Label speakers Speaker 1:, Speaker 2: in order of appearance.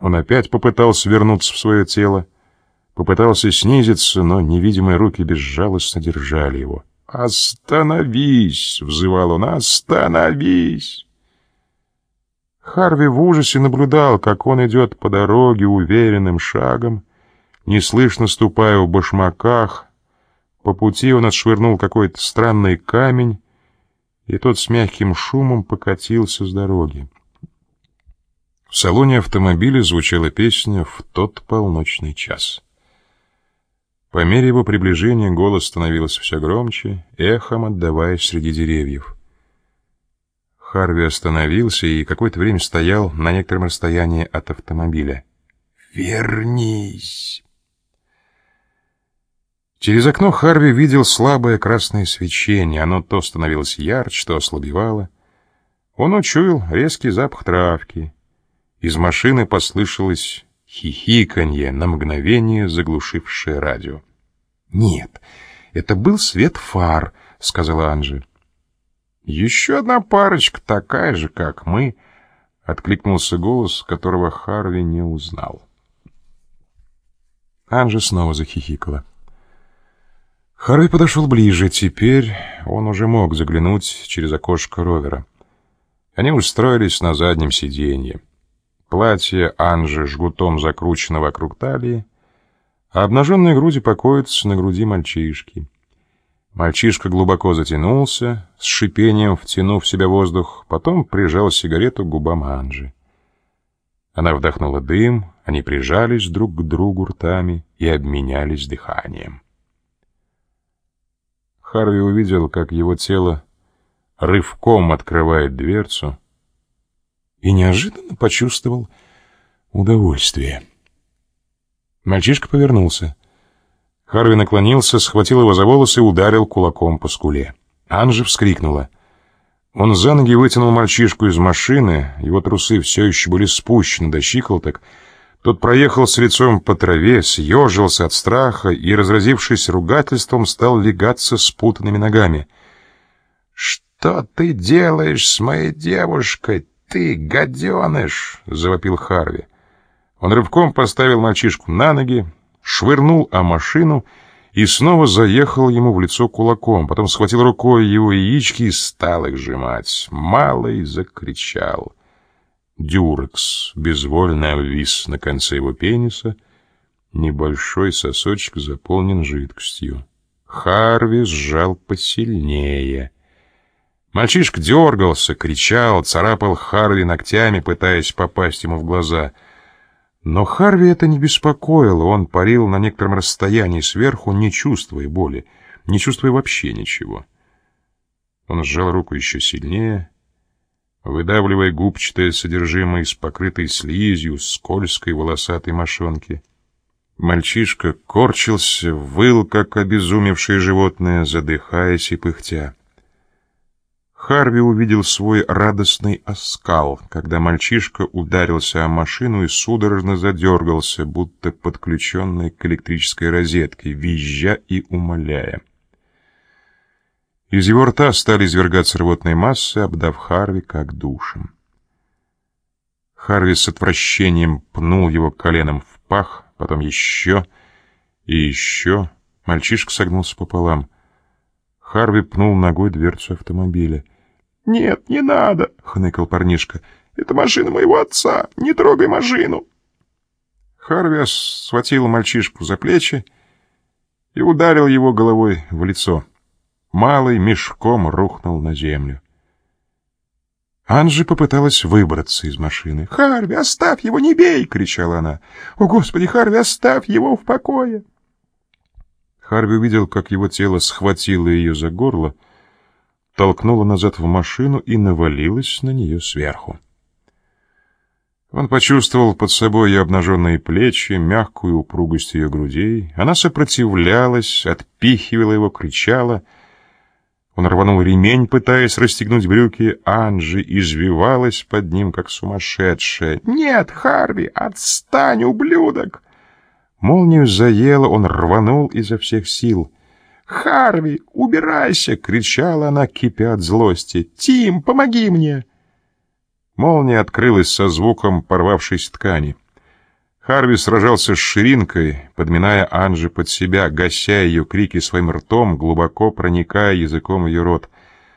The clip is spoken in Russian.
Speaker 1: Он опять попытался вернуться в свое тело, попытался снизиться, но невидимые руки безжалостно держали его. «Остановись!» — взывал он. «Остановись!» Харви в ужасе наблюдал, как он идет по дороге уверенным шагом, неслышно ступая в башмаках. По пути он отшвырнул какой-то странный камень, и тот с мягким шумом покатился с дороги. В салоне автомобиля звучала песня «В тот полночный час». По мере его приближения голос становился все громче, эхом отдаваясь среди деревьев. Харви остановился и какое-то время стоял на некотором расстоянии от автомобиля. «Вернись!» Через окно Харви видел слабое красное свечение. Оно то становилось ярче, то ослабевало. Он учуял резкий запах травки. Из машины послышалось хихиканье, на мгновение заглушившее радио. «Нет, это был свет фар», — сказала Анжи. «Еще одна парочка, такая же, как мы», — откликнулся голос, которого Харви не узнал. Анжи снова захихикала. Харви подошел ближе. Теперь он уже мог заглянуть через окошко ровера. Они устроились на заднем сиденье. Платье Анжи жгутом закручено вокруг талии, а обнаженные груди покоятся на груди мальчишки. Мальчишка глубоко затянулся, с шипением втянув в себя воздух, потом прижал сигарету к губам Анжи. Она вдохнула дым, они прижались друг к другу ртами и обменялись дыханием. Харви увидел, как его тело рывком открывает дверцу, и неожиданно почувствовал удовольствие. Мальчишка повернулся. Харви наклонился, схватил его за волосы и ударил кулаком по скуле. Анжи вскрикнула. Он за ноги вытянул мальчишку из машины, его трусы все еще были спущены до щиколоток. Тот проехал с лицом по траве, съежился от страха и, разразившись ругательством, стал легаться спутанными ногами. «Что ты делаешь с моей девушкой, ты, гаденыш!» — завопил Харви. Он рывком поставил мальчишку на ноги, швырнул о машину и снова заехал ему в лицо кулаком, потом схватил рукой его яички и стал их сжимать. Малый закричал. Дюрекс безвольно обвис на конце его пениса, небольшой сосочек заполнен жидкостью. Харви сжал посильнее. Мальчишка дергался, кричал, царапал Харви ногтями, пытаясь попасть ему в глаза — но Харви это не беспокоило, он парил на некотором расстоянии сверху, не чувствуя боли, не чувствуя вообще ничего. Он сжал руку еще сильнее, выдавливая губчатое содержимое из покрытой слизью скользкой волосатой мошонки. Мальчишка корчился, выл, как обезумевшее животное, задыхаясь и пыхтя. Харви увидел свой радостный оскал, когда мальчишка ударился о машину и судорожно задергался, будто подключенный к электрической розетке, визжа и умоляя. Из его рта стали извергаться рвотные массы, обдав Харви как душем. Харви с отвращением пнул его коленом в пах, потом еще и еще. Мальчишка согнулся пополам. Харви пнул ногой дверцу автомобиля. «Нет, не надо!» — хныкал парнишка. «Это машина моего отца! Не трогай машину!» Харви схватил мальчишку за плечи и ударил его головой в лицо. Малый мешком рухнул на землю. Анжи попыталась выбраться из машины. «Харви, оставь его, не бей!» — кричала она. «О, Господи, Харви, оставь его в покое!» Харви увидел, как его тело схватило ее за горло, толкнула назад в машину и навалилась на нее сверху. Он почувствовал под собой ее обнаженные плечи, мягкую упругость ее грудей. Она сопротивлялась, отпихивала его, кричала. Он рванул ремень, пытаясь расстегнуть брюки. Анжи извивалась под ним, как сумасшедшая. «Нет, Харви, отстань, ублюдок!» Молнию заело, он рванул изо всех сил — «Харви, убирайся!» — кричала она, кипя от злости. «Тим, помоги мне!» Молния открылась со звуком порвавшейся ткани. Харви сражался с ширинкой, подминая Анжи под себя, гася ее крики своим ртом, глубоко проникая языком в ее рот —